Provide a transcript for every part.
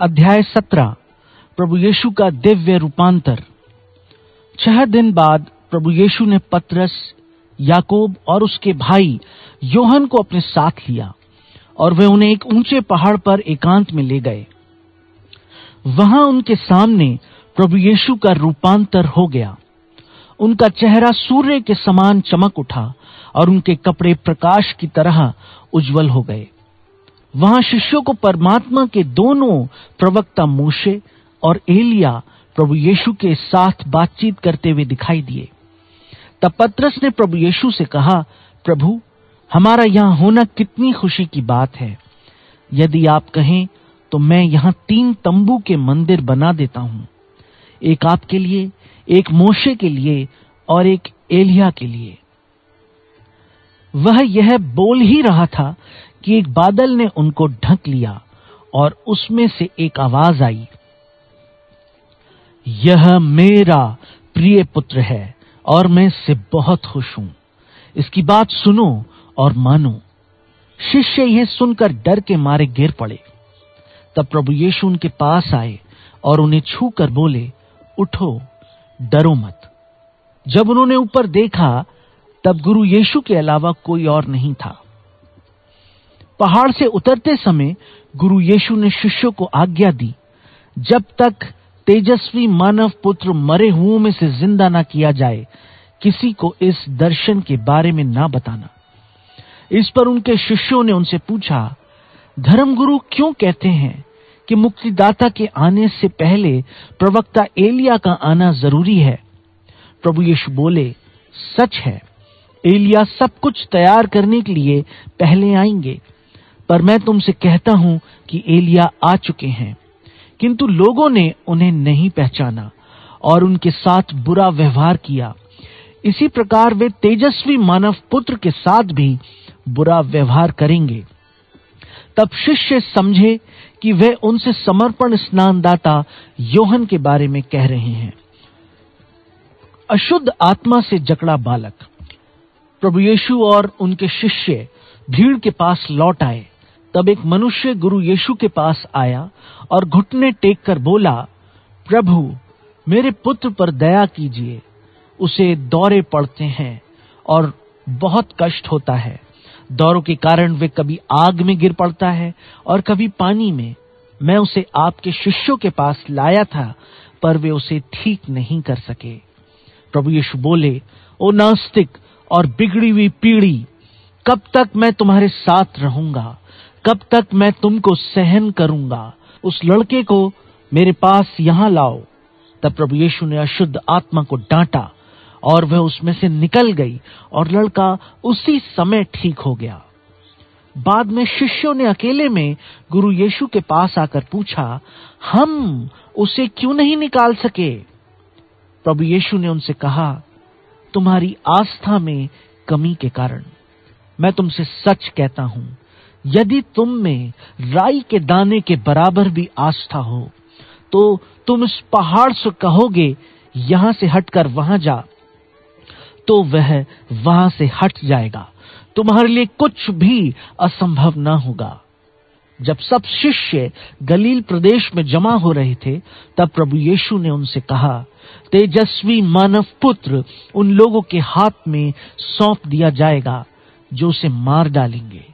अध्याय सत्रह, प्रभु यीशु का दिव्य रूपांतर। छह दिन बाद प्रभु यीशु ने पतरस, याकूब और उसके भाई योहन को अपने साथ लिया और वे उन्हें एक ऊँचे पहाड़ पर एकांत में ले गए। वहाँ उनके सामने प्रभु यीशु का रूपांतर हो गया। उनका चेहरा सूर्य के समान चमक उठा और उनके कपड़े प्रकाश की तरह उज्जवल हो गए। वहाँ शिष्यों को परमात्मा के दोनों प्रवक्ता मूशे और एलिया प्रभु यीशु के साथ बातचीत करते हुए दिखाई दिए। तब पत्रस ने प्रभु यीशु से कहा, प्रभु, हमारा यहाँ होना कितनी खुशी की बात है। यदि आप कहें तो मैं यहाँ तीन तंबू के मंदिर बना देता हूँ। एक आपके लिए, एक मोशे के लिए और एक एलिया के लिए। वह यह बोल ही रहा था कि एक बादल ने उनको ढक लिया और उसमें से एक आवाज़ आई। यह मेरा प्रिय पुत्र है और मैं इससे बहुत खुश हूँ। इसकी बात सुनो और मानो। शिष्य यह सुनकर डर के मारे गिर पड़े। तब प्रभु यीशु उनके पास आए और उन्हें छूकर बोले, उठो, डरो मत। जब उन्होंने ऊपर देखा, तब गुरु यीशु के अलावा कोई और नहीं था। पहाड़ से उतरते समय गुरु यीशु ने शिष्यों को आज्ञा दी, जब तक तेजस्वी मानव पुत्र मरे हुओं में से ज़िंदा ना किया जाए, किसी को इस दर्शन के बारे में ना बताना। इस पर उनके शिष्यों ने उनसे पूछा, धर्मगुरु क्यों कहते हैं कि मुक्तिदाता के आने से पहले प्रवक्ता एलिया का आना ज़रूरी है? प्रभु यीशु बोले, सच है, एलिया सब कुछ तैयार करने के लिए पहले आएँगे। पर मैं तुमसे कहता हूँ कि एलिया आ चुके हैं। किंतु लोगों ने उन्हें नहीं पहचाना और उनके साथ बुरा व्यवहार किया। इसी प्रकार वे तेजस्वी मानव पुत्र के साथ भी बुरा व्यवहार करेंगे। तब शिष्य समझे कि वे उनसे समर्पण स्नानदाता योहन के बारे में कह रहे हैं। अशुद्ध आत्मा से जकड़ा बालक, प्रभु यीशु और उनके शिष्य भीड़ के पास लौट आए। तब एक मनुष्य गुरु यीशु के पास आया और घुटने टेक कर बोला, प्रभु, मेरे पुत्र पर दया कीजिए। उसे दौरे पड़ते हैं और बहुत कष्ट होता है। दौरों के कारण वे कभी आग में गिर पड़ता है और कभी पानी में। मैं उसे आपके शिष्यों के पास लाया था, पर वे उसे ठीक नहीं कर सके। प्रभु यीशु बोले, ओ नास्तिक और बिगड़ी हुई पीढ़ी, कब तक मैं तुम्हारे साथ रहूँगा? कब तक मैं तुमको सहन करूँगा? उस लड़के को मेरे पास यहाँ लाओ। तब प्रभु यीशु ने अशुद्ध आत्मा को डांटा और वह उसमें से निकल गई और लड़का उसी समय ठीक हो गया। बाद में शिष्यों ने अकेले में गुरु यीशु के पास आकर पूछा, हम उसे क्यों नहीं निकाल सके? प्रभु यीशु ने उनसे कहा, तुम्हारी आस्था में कमी के कारण। मैं तुमसे सच कहता हूँ यदि तुम में राई के दाने के बराबर भी आस्था हो तो तुम इस पहाड़ से कहोगे, यहाँ से हटकर वहाँ जा। तो वह वहाँ से हट जाएगा। तुम्हारे लिए कुछ भी असंभव न होगा। जब सब शिष्य गलील प्रदेश में जमा हो रहे थे, तब प्रभु यीशु ने उनसे कहा, तेजस्वी मानव पुत्र, उन लोगों के हाथ में सौंप दिया जाएगा, जो उसे मार डालेंगे।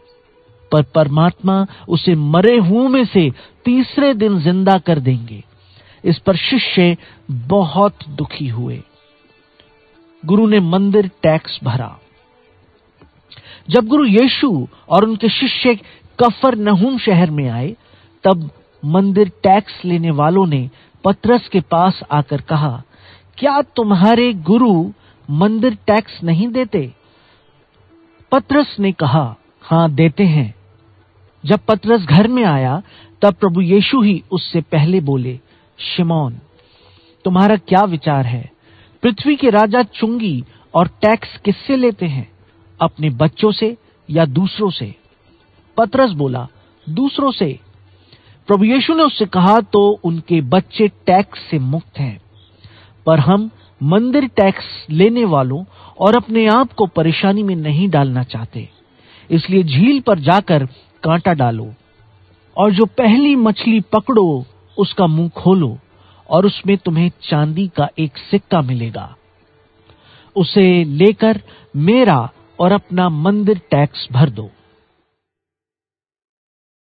पर परमात्मा उसे मरे हुओं में से तीसरे दिन ज़िंदा कर देंगे। इस पर शिष्य बहुत दुखी हुए। गुरु ने मंदिर टैक्स भरा। जब गुरु यीशु और उनके शिष्य कफर नहूम शहर में आए, तब मंदिर टैक्स लेने वालों ने पत्रस के पास आकर कहा, क्या तुम्हारे गुरु मंदिर टैक्स नहीं देते? पत्रस ने कहा, हाँ, देते हैं। जब पत्रस घर में आया, तब प्रभु यीशु ही उससे पहले बोले, शिमोन, तुम्हारा क्या विचार है? पृथ्वी के राजा चुंगी और टैक्स किससे लेते हैं? अपने बच्चों से या दूसरों से? पत्रस बोला, दूसरों से। प्रभु यीशु ने उससे कहा तो उनके बच्चे टैक्स से मुक्त हैं। पर हम मंदिर टैक्स लेने वालों और अपने आप को परेशानी में नहीं डालना चाहते। इसलिए झील पर जाकर कांटा डालो और जो पहली मछली पकड़ो, उसका मुँह खोलो और उसमें तुम्हें चांदी का एक सिक्का मिलेगा। उसे लेकर मेरा और अपना मंदिर टैक्स भर दो।